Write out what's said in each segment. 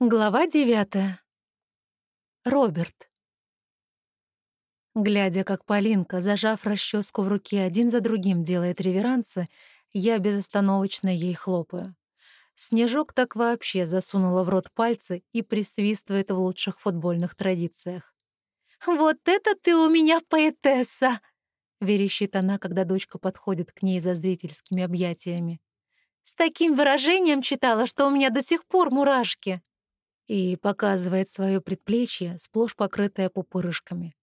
Глава девятая. Роберт. Глядя, как Полинка, зажав расческу в руке, один за другим делает реверансы, я безостановочно ей хлопаю. Снежок так вообще засунула в рот пальцы и присвистывает в лучших футбольных традициях. «Вот это ты у меня поэтесса!» — верещит она, когда дочка подходит к ней за зрительскими объятиями. «С таким выражением читала, что у меня до сих пор мурашки!» И показывает свое предплечье, сплошь покрытое пупырышками.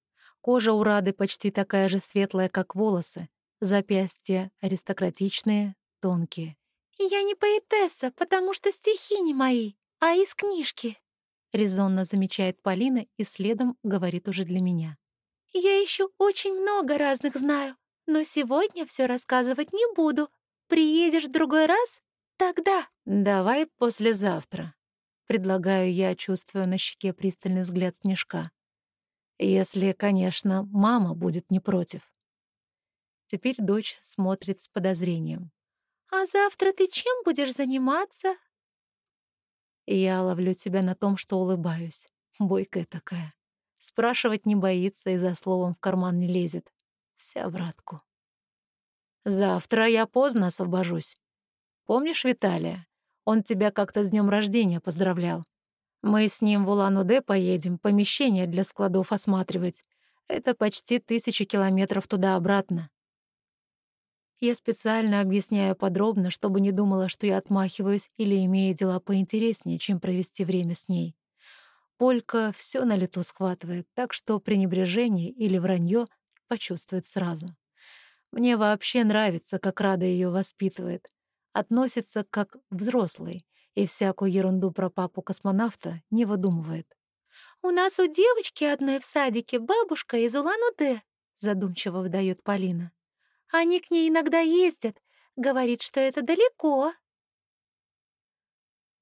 Кожа у Рады почти такая же светлая, как волосы, запястья аристократичные, тонкие. «Я не поэтесса, потому что стихи не мои, а из книжки», — резонно замечает Полина и следом говорит уже для меня. «Я еще очень много разных знаю, но сегодня все рассказывать не буду. Приедешь в другой раз? Тогда...» «Давай послезавтра», Предлагаю я, чувствуя на щеке пристальный взгляд Снежка. Если, конечно, мама будет не против. Теперь дочь смотрит с подозрением. «А завтра ты чем будешь заниматься?» Я ловлю тебя на том, что улыбаюсь. Бойкая такая. Спрашивать не боится и за словом в карман не лезет. Вся в радку. Завтра я поздно освобожусь. Помнишь Виталия? Он тебя как-то с днем рождения поздравлял. Мы с ним в Улан-Удэ поедем, помещение для складов осматривать. Это почти тысячи километров туда-обратно. Я специально объясняю подробно, чтобы не думала, что я отмахиваюсь или имею дела поинтереснее, чем провести время с ней. Полька все на лету схватывает, так что пренебрежение или вранье почувствует сразу. Мне вообще нравится, как Рада ее воспитывает относится как взрослый и всякую ерунду про папу-космонавта не выдумывает. «У нас у девочки одной в садике бабушка из Улан-Удэ», задумчиво выдает Полина. «Они к ней иногда ездят, говорит, что это далеко».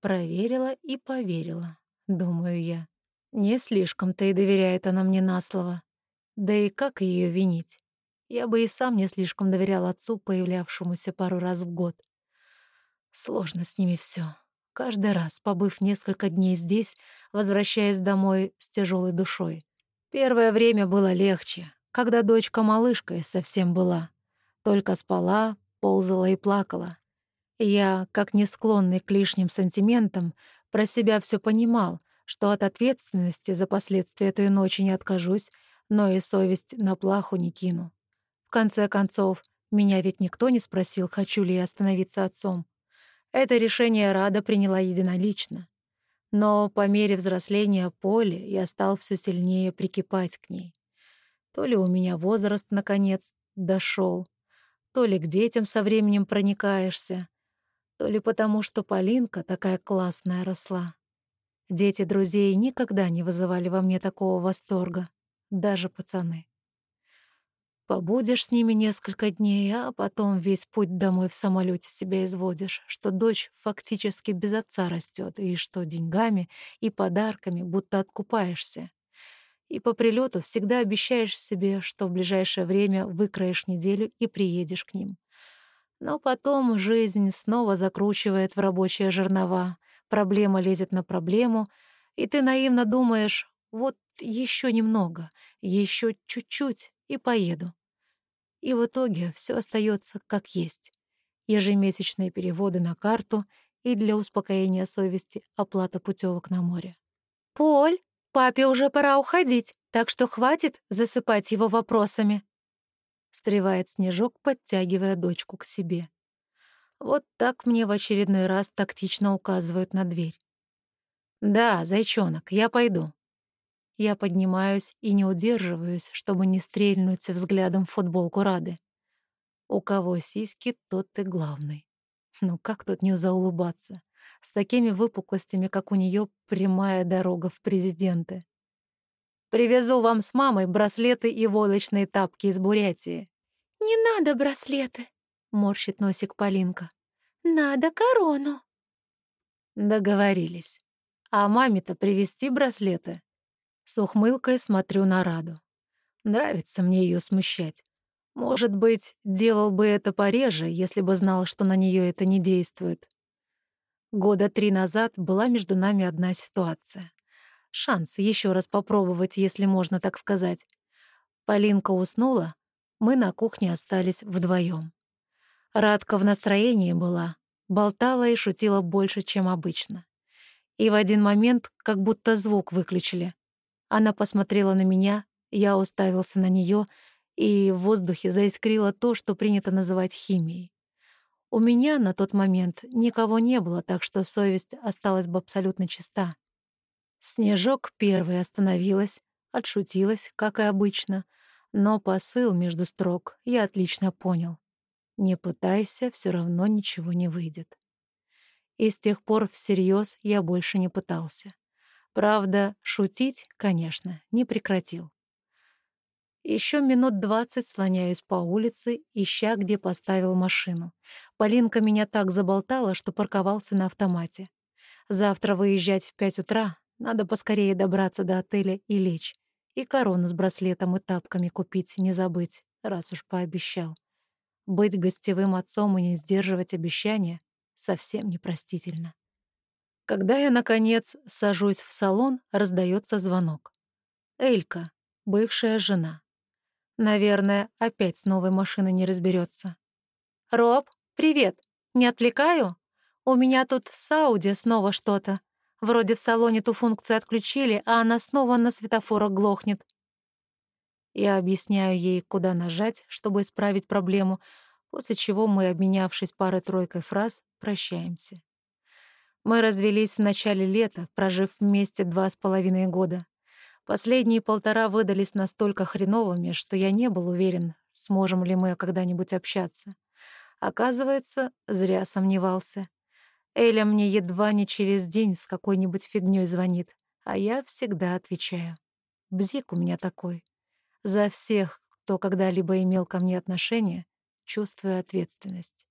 Проверила и поверила, думаю я. Не слишком-то и доверяет она мне на слово. Да и как ее винить? Я бы и сам не слишком доверял отцу, появлявшемуся пару раз в год. Сложно с ними все. Каждый раз, побыв несколько дней здесь, возвращаясь домой с тяжелой душой. Первое время было легче, когда дочка малышкой совсем была. Только спала, ползала и плакала. Я, как не склонный к лишним сантиментам, про себя все понимал, что от ответственности за последствия той ночи не откажусь, но и совесть на плаху не кину. В конце концов, меня ведь никто не спросил, хочу ли я остановиться отцом. Это решение Рада приняла единолично. Но по мере взросления Поли я стал все сильнее прикипать к ней. То ли у меня возраст, наконец, дошел, то ли к детям со временем проникаешься, то ли потому, что Полинка такая классная росла. Дети друзей никогда не вызывали во мне такого восторга, даже пацаны. Побудешь с ними несколько дней, а потом весь путь домой в самолете себя изводишь, что дочь фактически без отца растет, и что деньгами и подарками будто откупаешься. И по прилету всегда обещаешь себе, что в ближайшее время выкроешь неделю и приедешь к ним. Но потом жизнь снова закручивает в рабочие жернова, проблема лезет на проблему, и ты наивно думаешь, вот еще немного, еще чуть-чуть, и поеду. И в итоге все остается как есть. Ежемесячные переводы на карту и для успокоения совести оплата путевок на море. «Поль, папе уже пора уходить, так что хватит засыпать его вопросами», — встревает Снежок, подтягивая дочку к себе. Вот так мне в очередной раз тактично указывают на дверь. «Да, зайчонок, я пойду», я поднимаюсь и не удерживаюсь, чтобы не стрельнуть взглядом в футболку Рады. У кого сиськи, тот и главный. Ну как тут не заулыбаться? С такими выпуклостями, как у нее, прямая дорога в президенты. Привезу вам с мамой браслеты и войлочные тапки из Бурятии. «Не надо браслеты», — морщит носик Полинка. «Надо корону». Договорились. А маме-то привезти браслеты? С ухмылкой смотрю на Раду. Нравится мне ее смущать. Может быть, делал бы это пореже, если бы знал, что на нее это не действует. Года три назад была между нами одна ситуация. Шанс еще раз попробовать, если можно так сказать. Полинка уснула, мы на кухне остались вдвоем. Радка в настроении была, болтала и шутила больше, чем обычно. И в один момент как будто звук выключили. Она посмотрела на меня, я уставился на нее, и в воздухе заискрило то, что принято называть химией. У меня на тот момент никого не было, так что совесть осталась бы абсолютно чиста. Снежок первой остановилась, отшутилась, как и обычно, но посыл между строк я отлично понял. Не пытайся, все равно ничего не выйдет. И с тех пор всерьез я больше не пытался. Правда, шутить, конечно, не прекратил. Еще минут двадцать слоняюсь по улице, ища, где поставил машину. Полинка меня так заболтала, что парковался на автомате. Завтра выезжать в пять утра, надо поскорее добраться до отеля и лечь. И корону с браслетом и тапками купить не забыть, раз уж пообещал. Быть гостевым отцом и не сдерживать обещания совсем непростительно. Когда я, наконец, сажусь в салон, раздается звонок. Элька, бывшая жена. Наверное, опять с новой машиной не разберется. «Роб, привет! Не отвлекаю? У меня тут с Ауди снова что-то. Вроде в салоне ту функцию отключили, а она снова на светофорах глохнет». Я объясняю ей, куда нажать, чтобы исправить проблему, после чего мы, обменявшись парой-тройкой фраз, прощаемся. Мы развелись в начале лета, прожив вместе два с половиной года. Последние полтора выдались настолько хреновыми, что я не был уверен, сможем ли мы когда-нибудь общаться. Оказывается, зря сомневался. Эля мне едва не через день с какой-нибудь фигнёй звонит, а я всегда отвечаю. Бзик у меня такой. За всех, кто когда-либо имел ко мне отношение, чувствую ответственность.